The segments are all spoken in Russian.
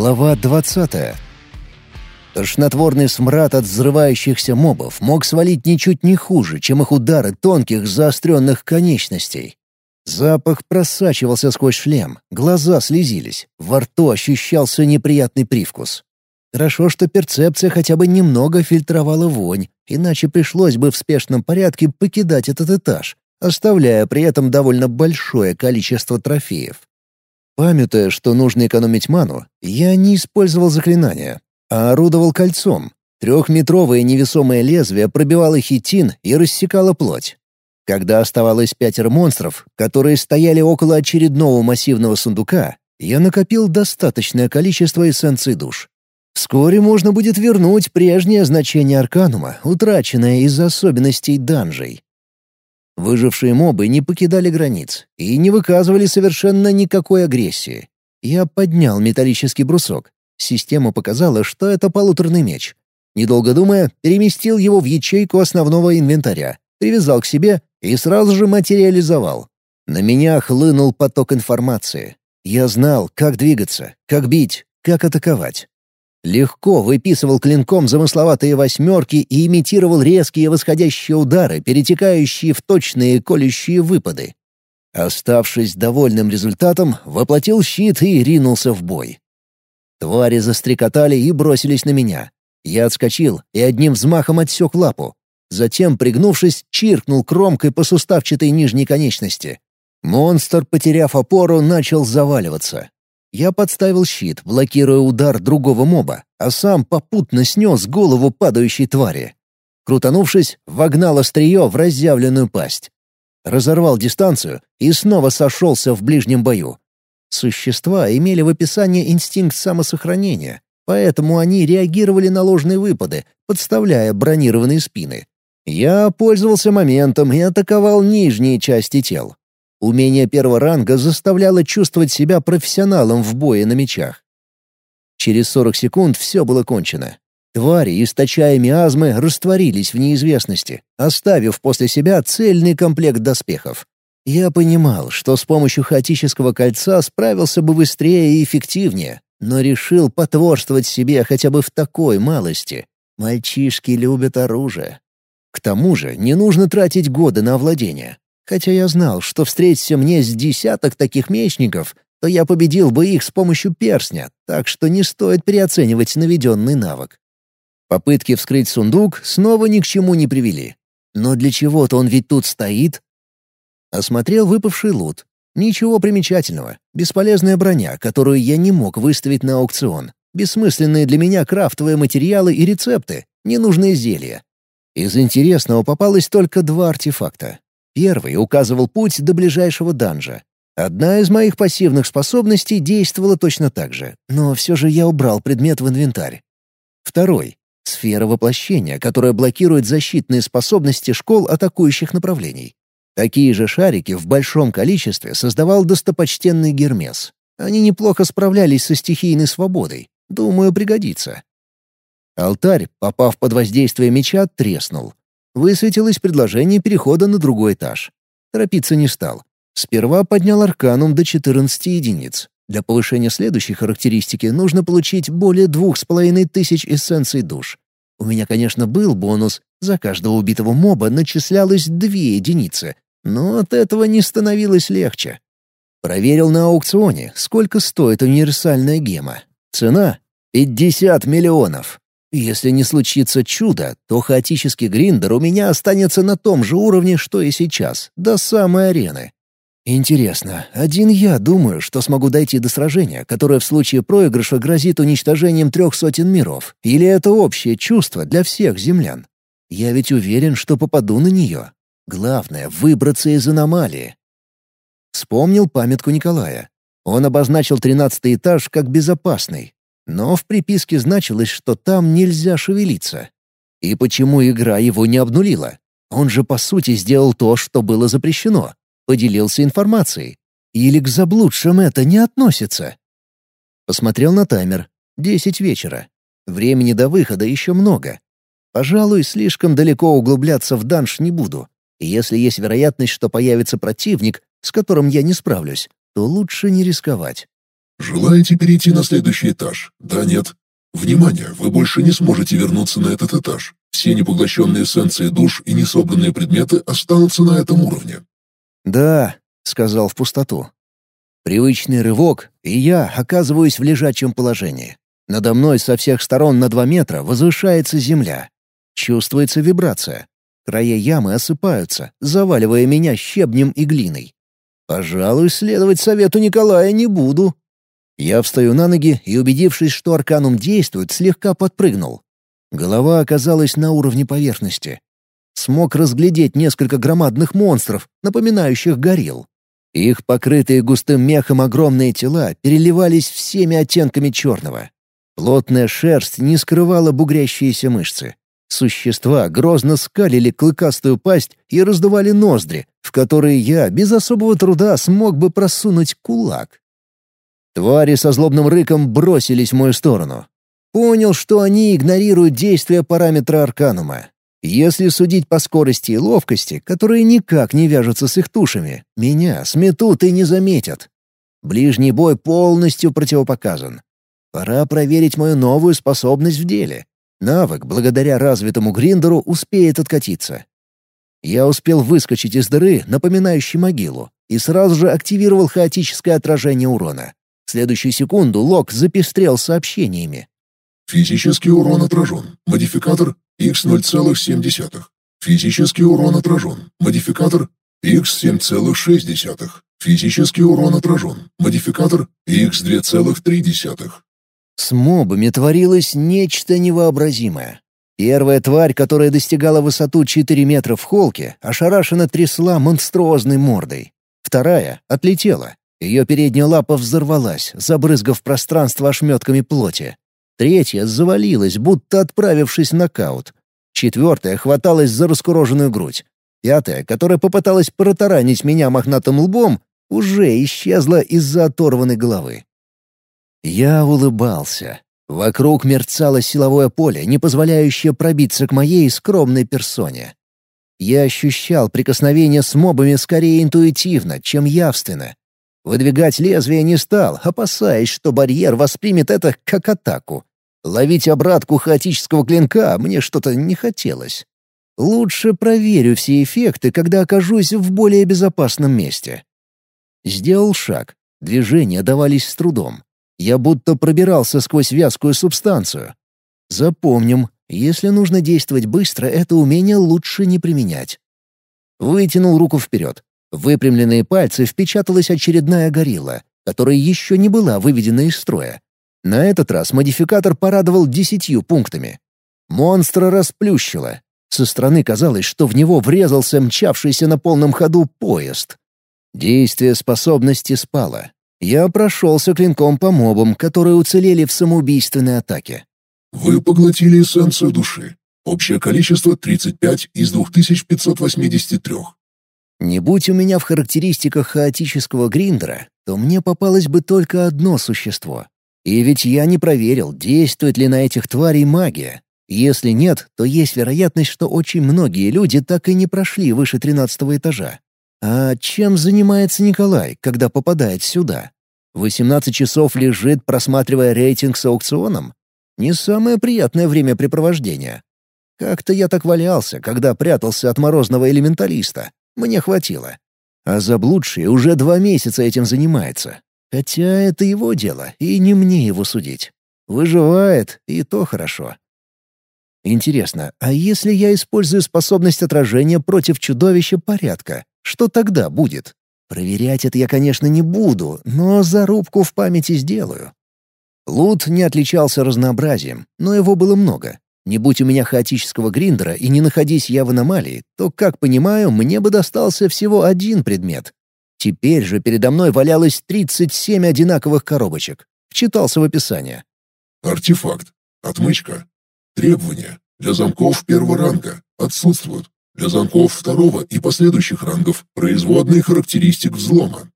Глава 20. Тошнотворный смрад от взрывающихся мобов мог свалить ничуть не хуже, чем их удары тонких заостренных конечностей. Запах просачивался сквозь шлем, глаза слезились, во рту ощущался неприятный привкус. Хорошо, что перцепция хотя бы немного фильтровала вонь, иначе пришлось бы в спешном порядке покидать этот этаж, оставляя при этом довольно большое количество трофеев. Памятуя, что нужно экономить ману, я не использовал заклинания, а орудовал кольцом. Трехметровое невесомое лезвие пробивало хитин и рассекало плоть. Когда оставалось пятеро монстров, которые стояли около очередного массивного сундука, я накопил достаточное количество эссенций душ. Вскоре можно будет вернуть прежнее значение Арканума, утраченное из-за особенностей данжей. Выжившие мобы не покидали границ и не выказывали совершенно никакой агрессии. Я поднял металлический брусок. Система показала, что это полуторный меч. Недолго думая, переместил его в ячейку основного инвентаря, привязал к себе и сразу же материализовал. На меня хлынул поток информации. Я знал, как двигаться, как бить, как атаковать. Легко выписывал клинком замысловатые восьмерки и имитировал резкие восходящие удары, перетекающие в точные колющие выпады. Оставшись довольным результатом, воплотил щит и ринулся в бой. Твари застрекотали и бросились на меня. Я отскочил и одним взмахом отсек лапу. Затем, пригнувшись, чиркнул кромкой по суставчатой нижней конечности. Монстр, потеряв опору, начал заваливаться. Я подставил щит, блокируя удар другого моба, а сам попутно снес голову падающей твари. Крутанувшись, вогнал острие в разъявленную пасть. Разорвал дистанцию и снова сошелся в ближнем бою. Существа имели в описании инстинкт самосохранения, поэтому они реагировали на ложные выпады, подставляя бронированные спины. Я пользовался моментом и атаковал нижние части тел. Умение первого ранга заставляло чувствовать себя профессионалом в бое на мечах. Через 40 секунд все было кончено. Твари, источая миазмы, растворились в неизвестности, оставив после себя цельный комплект доспехов. Я понимал, что с помощью хаотического кольца справился бы быстрее и эффективнее, но решил потворствовать себе хотя бы в такой малости. Мальчишки любят оружие. К тому же не нужно тратить годы на овладение. Хотя я знал, что встретится мне с десяток таких мечников, то я победил бы их с помощью перстня, так что не стоит переоценивать наведенный навык. Попытки вскрыть сундук снова ни к чему не привели. Но для чего-то он ведь тут стоит. Осмотрел выпавший лут. Ничего примечательного. Бесполезная броня, которую я не мог выставить на аукцион. Бессмысленные для меня крафтовые материалы и рецепты. Ненужные зелья. Из интересного попалось только два артефакта. Первый указывал путь до ближайшего данжа. Одна из моих пассивных способностей действовала точно так же, но все же я убрал предмет в инвентарь. Второй — сфера воплощения, которая блокирует защитные способности школ атакующих направлений. Такие же шарики в большом количестве создавал достопочтенный Гермес. Они неплохо справлялись со стихийной свободой. Думаю, пригодится. Алтарь, попав под воздействие меча, треснул высветилось предложение перехода на другой этаж. Торопиться не стал. Сперва поднял арканум до 14 единиц. Для повышения следующей характеристики нужно получить более двух с половиной тысяч эссенций душ. У меня, конечно, был бонус. За каждого убитого моба начислялось две единицы. Но от этого не становилось легче. Проверил на аукционе, сколько стоит универсальная гема. Цена — 50 миллионов. Если не случится чудо, то хаотический гриндер у меня останется на том же уровне, что и сейчас, до самой арены. Интересно, один я думаю, что смогу дойти до сражения, которое в случае проигрыша грозит уничтожением трех сотен миров, или это общее чувство для всех землян? Я ведь уверен, что попаду на нее. Главное — выбраться из аномалии. Вспомнил памятку Николая. Он обозначил тринадцатый этаж как безопасный, но в приписке значилось, что там нельзя шевелиться. И почему игра его не обнулила? Он же, по сути, сделал то, что было запрещено. Поделился информацией. Или к заблудшим это не относится? Посмотрел на таймер. Десять вечера. Времени до выхода еще много. Пожалуй, слишком далеко углубляться в данж не буду. Если есть вероятность, что появится противник, с которым я не справлюсь, то лучше не рисковать. Желаете перейти на следующий этаж? Да, нет? Внимание, вы больше не сможете вернуться на этот этаж. Все непоглощенные эссенции душ и несобранные предметы останутся на этом уровне. «Да», — сказал в пустоту. Привычный рывок, и я оказываюсь в лежачем положении. Надо мной со всех сторон на два метра возвышается земля. Чувствуется вибрация. Края ямы осыпаются, заваливая меня щебнем и глиной. Пожалуй, следовать совету Николая не буду. Я встаю на ноги и, убедившись, что арканум действует, слегка подпрыгнул. Голова оказалась на уровне поверхности. Смог разглядеть несколько громадных монстров, напоминающих горилл. Их покрытые густым мехом огромные тела переливались всеми оттенками черного. Плотная шерсть не скрывала бугрящиеся мышцы. Существа грозно скалили клыкастую пасть и раздували ноздри, в которые я без особого труда смог бы просунуть кулак. Твари со злобным рыком бросились в мою сторону. Понял, что они игнорируют действия параметра Арканума. Если судить по скорости и ловкости, которые никак не вяжутся с их тушами, меня сметут и не заметят. Ближний бой полностью противопоказан. Пора проверить мою новую способность в деле. Навык, благодаря развитому гриндеру, успеет откатиться. Я успел выскочить из дыры, напоминающей могилу, и сразу же активировал хаотическое отражение урона. В следующую секунду Лок запестрел сообщениями. Физический урон отражен. Модификатор x0,7. Физический урон отражен. Модификатор x7,6. Физический урон отражен. Модификатор x2,3. С мобами творилось нечто невообразимое. Первая тварь, которая достигала высоту 4 метра в холке, ошарашенно трясла монструозной мордой. Вторая отлетела, ее передняя лапа взорвалась, забрызгав пространство ошметками плоти. Третья завалилась, будто отправившись в нокаут. Четвертая хваталась за раскуроженную грудь. Пятая, которая попыталась протаранить меня мохнатым лбом, уже исчезла из-за оторванной головы. Я улыбался. Вокруг мерцало силовое поле, не позволяющее пробиться к моей скромной персоне. Я ощущал прикосновение с мобами скорее интуитивно, чем явственно, Выдвигать лезвие не стал, опасаясь, что барьер воспримет это как атаку. Ловить обратку хаотического клинка мне что-то не хотелось. Лучше проверю все эффекты, когда окажусь в более безопасном месте. Сделал шаг. Движения давались с трудом. Я будто пробирался сквозь вязкую субстанцию. Запомним, если нужно действовать быстро, это умение лучше не применять. Вытянул руку вперед. В выпрямленные пальцы впечаталась очередная горилла, которая еще не была выведена из строя. На этот раз модификатор порадовал десятью пунктами. Монстра расплющило. Со стороны казалось, что в него врезался мчавшийся на полном ходу поезд. Действие способности спало. Я прошелся клинком по мобам, которые уцелели в самоубийственной атаке. «Вы поглотили эссенцию души. Общее количество 35 из 2583. Не будь у меня в характеристиках хаотического гриндера, то мне попалось бы только одно существо. И ведь я не проверил, действует ли на этих тварей магия. Если нет, то есть вероятность, что очень многие люди так и не прошли выше тринадцатого этажа. А чем занимается Николай, когда попадает сюда? 18 часов лежит, просматривая рейтинг с аукционом? Не самое приятное времяпрепровождение. Как-то я так валялся, когда прятался от морозного элементалиста. Мне хватило. А заблудший уже два месяца этим занимается. Хотя это его дело, и не мне его судить. Выживает, и то хорошо. Интересно, а если я использую способность отражения против чудовища порядка, что тогда будет? Проверять это я, конечно, не буду, но зарубку в памяти сделаю. Лут не отличался разнообразием, но его было много. Не будь у меня хаотического гриндера и не находись я в аномалии, то, как понимаю, мне бы достался всего один предмет. Теперь же передо мной валялось 37 одинаковых коробочек. Вчитался в описание. Артефакт. Отмычка. Требования. Для замков первого ранга. Отсутствуют. Для замков второго и последующих рангов производные характеристик взлома.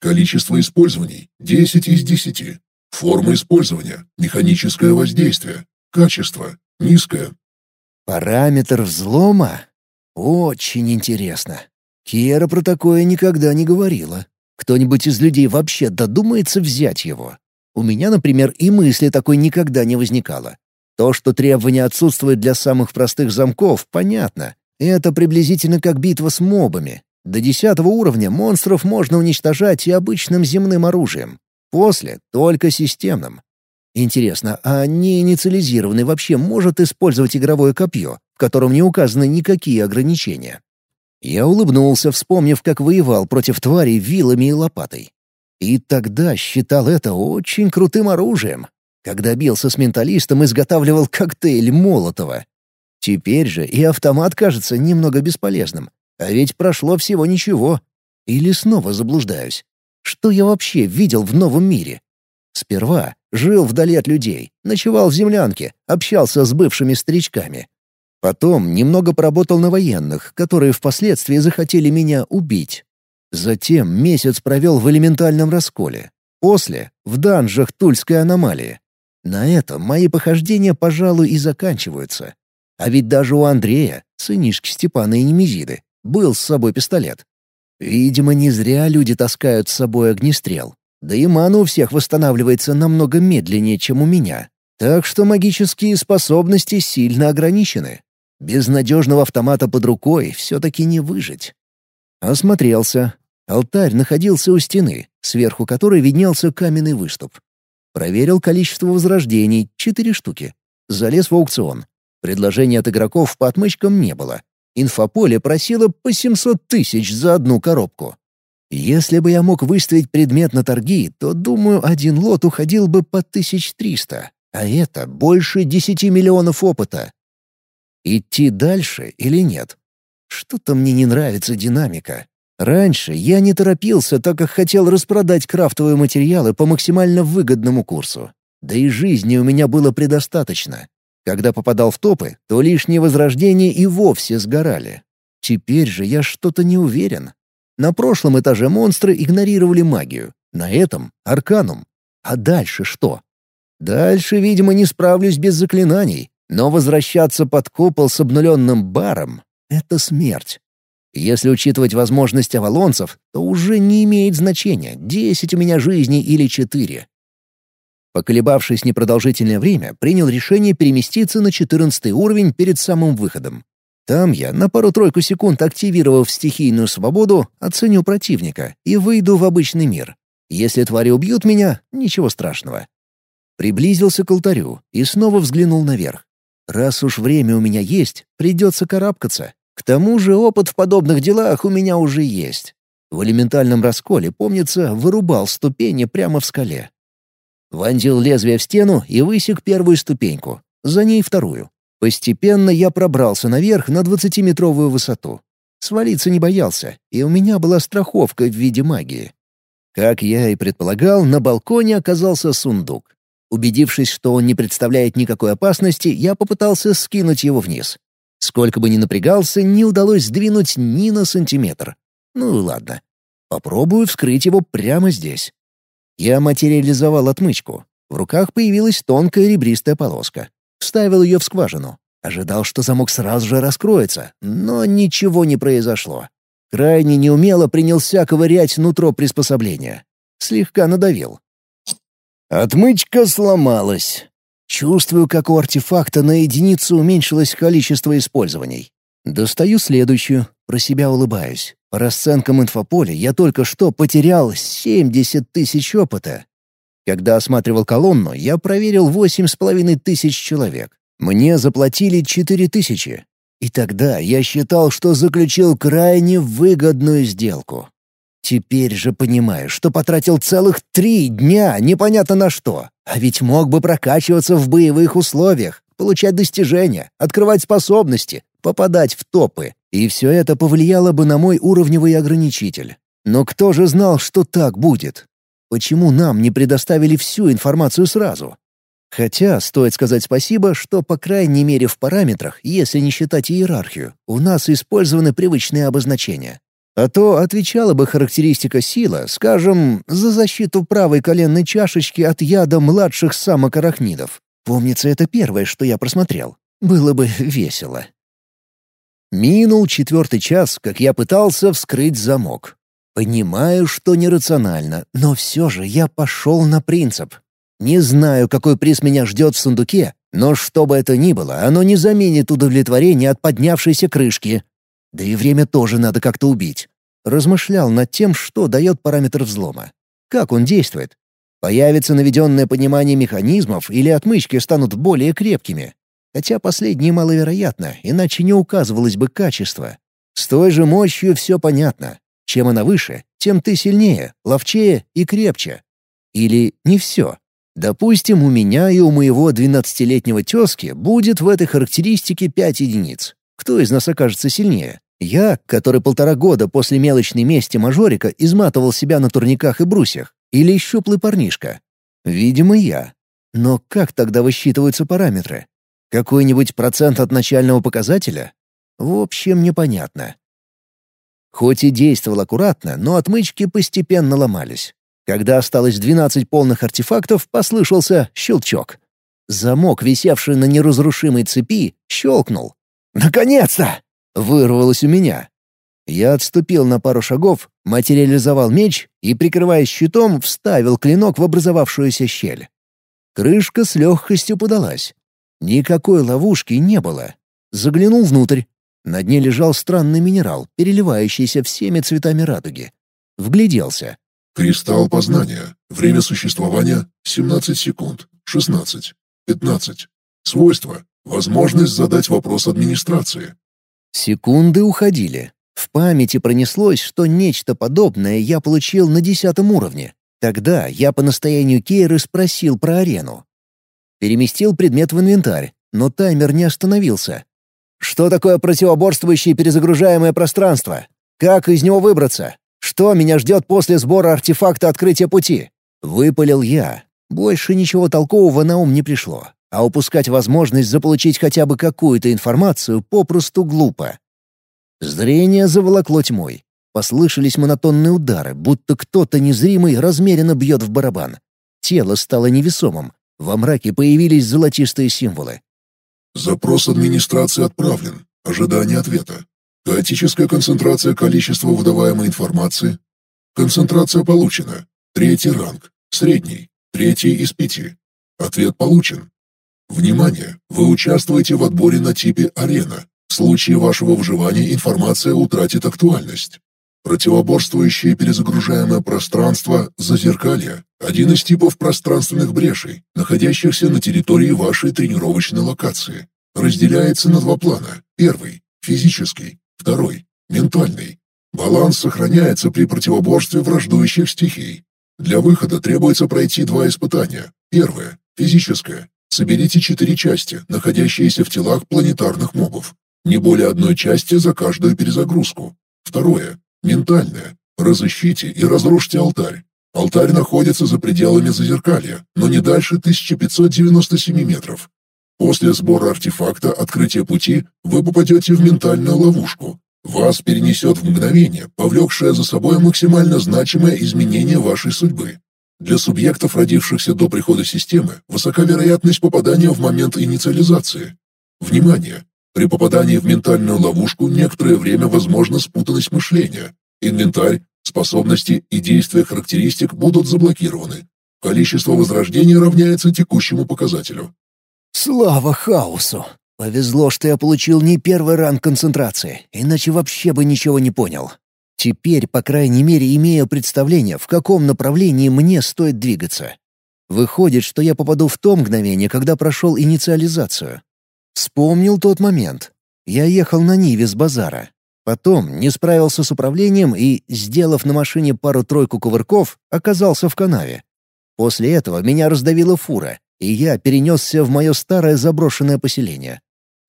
Количество использований – 10 из 10. Форма использования – механическое воздействие. Качество Низкая. Параметр взлома? Очень интересно. Кера про такое никогда не говорила. Кто-нибудь из людей вообще додумается взять его? У меня, например, и мысли такой никогда не возникало. То, что требования отсутствуют для самых простых замков, понятно. Это приблизительно как битва с мобами. До десятого уровня монстров можно уничтожать и обычным земным оружием. После — только системным. Интересно, а неинициализированный вообще может использовать игровое копье, в котором не указаны никакие ограничения? Я улыбнулся, вспомнив, как воевал против тварей вилами и лопатой. И тогда считал это очень крутым оружием. Когда бился с менталистом, изготавливал коктейль Молотова. Теперь же и автомат кажется немного бесполезным. А ведь прошло всего ничего. Или снова заблуждаюсь. Что я вообще видел в новом мире? Сперва жил вдали от людей, ночевал в землянке, общался с бывшими старичками. Потом немного поработал на военных, которые впоследствии захотели меня убить. Затем месяц провел в элементальном расколе. После — в данжах Тульской аномалии. На этом мои похождения, пожалуй, и заканчиваются. А ведь даже у Андрея, сынишки Степана и Немезиды, был с собой пистолет. Видимо, не зря люди таскают с собой огнестрел. Да и мана у всех восстанавливается намного медленнее, чем у меня. Так что магические способности сильно ограничены. Без надежного автомата под рукой все-таки не выжить. Осмотрелся. Алтарь находился у стены, сверху которой виднелся каменный выступ. Проверил количество возрождений — четыре штуки. Залез в аукцион. Предложений от игроков по отмычкам не было. Инфополе просило по 700 тысяч за одну коробку. Если бы я мог выставить предмет на торги, то, думаю, один лот уходил бы по 1300. А это больше 10 миллионов опыта. Идти дальше или нет? Что-то мне не нравится динамика. Раньше я не торопился, так как хотел распродать крафтовые материалы по максимально выгодному курсу. Да и жизни у меня было предостаточно. Когда попадал в топы, то лишние возрождения и вовсе сгорали. Теперь же я что-то не уверен. На прошлом этаже монстры игнорировали магию, на этом — арканум. А дальше что? Дальше, видимо, не справлюсь без заклинаний, но возвращаться под купол с обнуленным баром — это смерть. Если учитывать возможность авалонцев, то уже не имеет значения, десять у меня жизней или четыре. Поколебавшись непродолжительное время, принял решение переместиться на 14 уровень перед самым выходом. Там я, на пару-тройку секунд активировав стихийную свободу, оценю противника и выйду в обычный мир. Если твари убьют меня, ничего страшного. Приблизился к алтарю и снова взглянул наверх. Раз уж время у меня есть, придется карабкаться. К тому же опыт в подобных делах у меня уже есть. В элементальном расколе, помнится, вырубал ступени прямо в скале. Вонзил лезвие в стену и высек первую ступеньку, за ней вторую. Постепенно я пробрался наверх на двадцатиметровую высоту. Свалиться не боялся, и у меня была страховка в виде магии. Как я и предполагал, на балконе оказался сундук. Убедившись, что он не представляет никакой опасности, я попытался скинуть его вниз. Сколько бы ни напрягался, не удалось сдвинуть ни на сантиметр. Ну ладно. Попробую вскрыть его прямо здесь. Я материализовал отмычку. В руках появилась тонкая ребристая полоска. Вставил ее в скважину. Ожидал, что замок сразу же раскроется, но ничего не произошло. Крайне неумело принялся ковырять нутро приспособления. Слегка надавил. Отмычка сломалась. Чувствую, как у артефакта на единицу уменьшилось количество использований. Достаю следующую, про себя улыбаюсь. По расценкам инфополя я только что потерял 70 тысяч опыта. Когда осматривал колонну, я проверил восемь с половиной тысяч человек. Мне заплатили четыре тысячи. И тогда я считал, что заключил крайне выгодную сделку. Теперь же понимаю, что потратил целых три дня непонятно на что. А ведь мог бы прокачиваться в боевых условиях, получать достижения, открывать способности, попадать в топы. И все это повлияло бы на мой уровневый ограничитель. Но кто же знал, что так будет? Почему нам не предоставили всю информацию сразу? Хотя, стоит сказать спасибо, что, по крайней мере, в параметрах, если не считать иерархию, у нас использованы привычные обозначения. А то отвечала бы характеристика сила, скажем, за защиту правой коленной чашечки от яда младших самок арахнидов. Помнится, это первое, что я просмотрел. Было бы весело. Минул четвертый час, как я пытался вскрыть замок. Понимаю, что нерационально, но все же я пошел на принцип. Не знаю, какой приз меня ждет в сундуке, но что бы это ни было, оно не заменит удовлетворение от поднявшейся крышки. Да и время тоже надо как-то убить. Размышлял над тем, что дает параметр взлома. Как он действует? Появится наведенное понимание механизмов или отмычки станут более крепкими? Хотя последнее маловероятно, иначе не указывалось бы качество. С той же мощью все понятно. Чем она выше, тем ты сильнее, ловчее и крепче. Или не все. Допустим, у меня и у моего 12-летнего тезки будет в этой характеристике 5 единиц. Кто из нас окажется сильнее? Я, который полтора года после мелочной мести мажорика изматывал себя на турниках и брусьях, или щуплый парнишка? Видимо, я. Но как тогда высчитываются параметры? Какой-нибудь процент от начального показателя? В общем, непонятно. Хоть и действовал аккуратно, но отмычки постепенно ломались. Когда осталось 12 полных артефактов, послышался щелчок. Замок, висевший на неразрушимой цепи, щелкнул. «Наконец-то!» Вырвалось у меня. Я отступил на пару шагов, материализовал меч и, прикрываясь щитом, вставил клинок в образовавшуюся щель. Крышка с легкостью подалась. Никакой ловушки не было. Заглянул внутрь. На дне лежал странный минерал, переливающийся всеми цветами радуги. Вгляделся. Кристалл познания. Время существования — 17 секунд, 16, 15. Свойства. Возможность задать вопрос администрации. Секунды уходили. В памяти пронеслось, что нечто подобное я получил на десятом уровне. Тогда я по настоянию Кейры спросил про арену. Переместил предмет в инвентарь, но таймер не остановился. «Что такое противоборствующее перезагружаемое пространство? Как из него выбраться? Что меня ждет после сбора артефакта открытия пути?» Выпалил я. Больше ничего толкового на ум не пришло а упускать возможность заполучить хотя бы какую-то информацию попросту глупо. Зрение заволокло тьмой. Послышались монотонные удары, будто кто-то незримый размеренно бьет в барабан. Тело стало невесомым. Во мраке появились золотистые символы. «Запрос администрации отправлен. Ожидание ответа. Хаотическая концентрация количества выдаваемой информации. Концентрация получена. Третий ранг. Средний. Третий из пяти. Ответ получен. Внимание! Вы участвуете в отборе на типе «Арена». В случае вашего выживания информация утратит актуальность. Противоборствующее перезагружаемое пространство «Зазеркалье» — один из типов пространственных брешей, находящихся на территории вашей тренировочной локации. Разделяется на два плана. Первый — физический, второй — ментальный. Баланс сохраняется при противоборстве враждующих стихий. Для выхода требуется пройти два испытания. Первое — физическое, Соберите четыре части, находящиеся в телах планетарных мобов. Не более одной части за каждую перезагрузку. Второе. Ментальное. Разыщите и разрушьте алтарь. Алтарь находится за пределами зазеркалья, но не дальше 1597 метров. После сбора артефакта «Открытие пути» вы попадете в ментальную ловушку. Вас перенесет в мгновение, повлекшее за собой максимально значимое изменение вашей судьбы. Для субъектов, родившихся до прихода системы, высока вероятность попадания в момент инициализации. Внимание! При попадании в ментальную ловушку некоторое время возможна спутанность мышления. Инвентарь, способности и действия характеристик будут заблокированы. Количество возрождений равняется текущему показателю. Слава хаосу! Повезло, что я получил не первый ранг концентрации, иначе вообще бы ничего не понял. Теперь, по крайней мере, имею представление, в каком направлении мне стоит двигаться. Выходит, что я попаду в то мгновение, когда прошел инициализацию. Вспомнил тот момент. Я ехал на Ниве с базара. Потом не справился с управлением и, сделав на машине пару-тройку кувырков, оказался в канаве. После этого меня раздавила фура, и я перенесся в мое старое заброшенное поселение.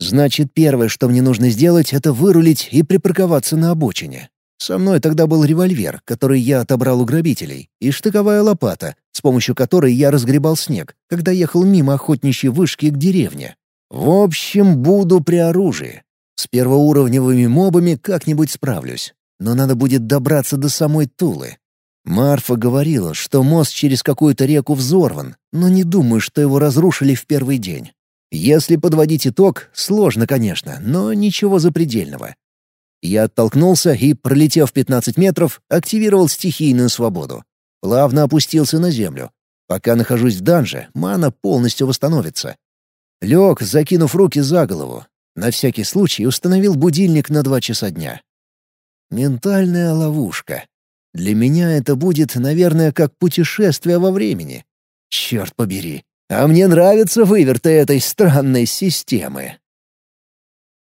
Значит, первое, что мне нужно сделать, это вырулить и припарковаться на обочине. Со мной тогда был револьвер, который я отобрал у грабителей, и штыковая лопата, с помощью которой я разгребал снег, когда ехал мимо охотничьей вышки к деревне. В общем, буду при оружии. С первоуровневыми мобами как-нибудь справлюсь. Но надо будет добраться до самой Тулы. Марфа говорила, что мост через какую-то реку взорван, но не думаю, что его разрушили в первый день. Если подводить итог, сложно, конечно, но ничего запредельного. Я оттолкнулся и, пролетев 15 метров, активировал стихийную свободу. Плавно опустился на землю. Пока нахожусь в данже, мана полностью восстановится. Лег, закинув руки за голову. На всякий случай установил будильник на два часа дня. Ментальная ловушка. Для меня это будет, наверное, как путешествие во времени. Черт побери. А мне нравятся выверты этой странной системы.